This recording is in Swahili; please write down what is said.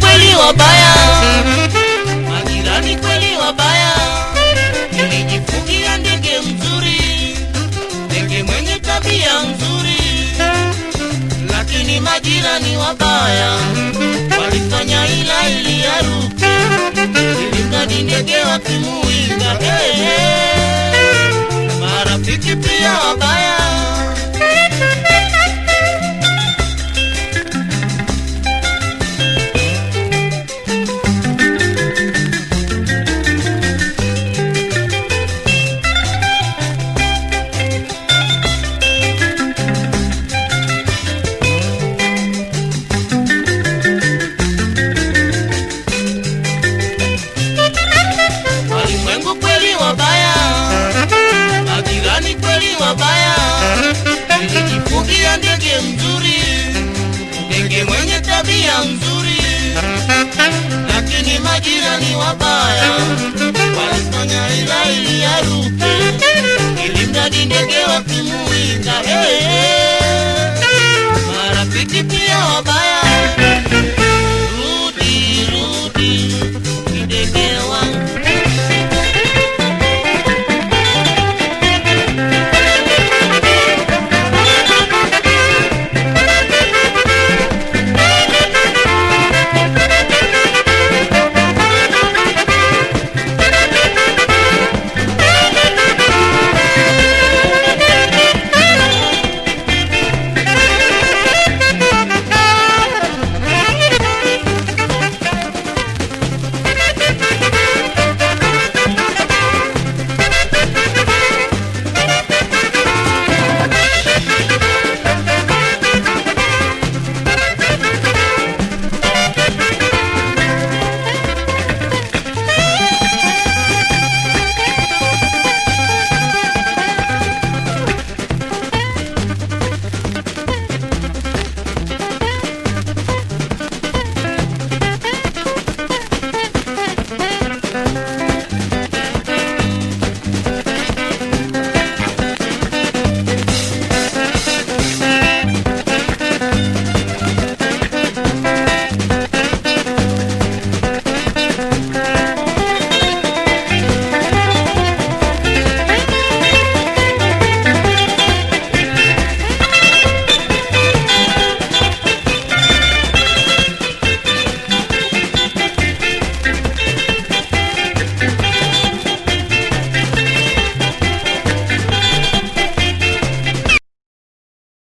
kweli wabaya, majirani kweli ndege mzuri, ndege mwenye tabia nzuri, lakini majirani wabaya. Walifanya ila ili yaruki, ili mradi ndege wakimuinga. Hey, hey. Marafiki pia wabaya. mzuri, ndege mwenye tabia nzuri, lakini majirani wabaya walifanya ilahi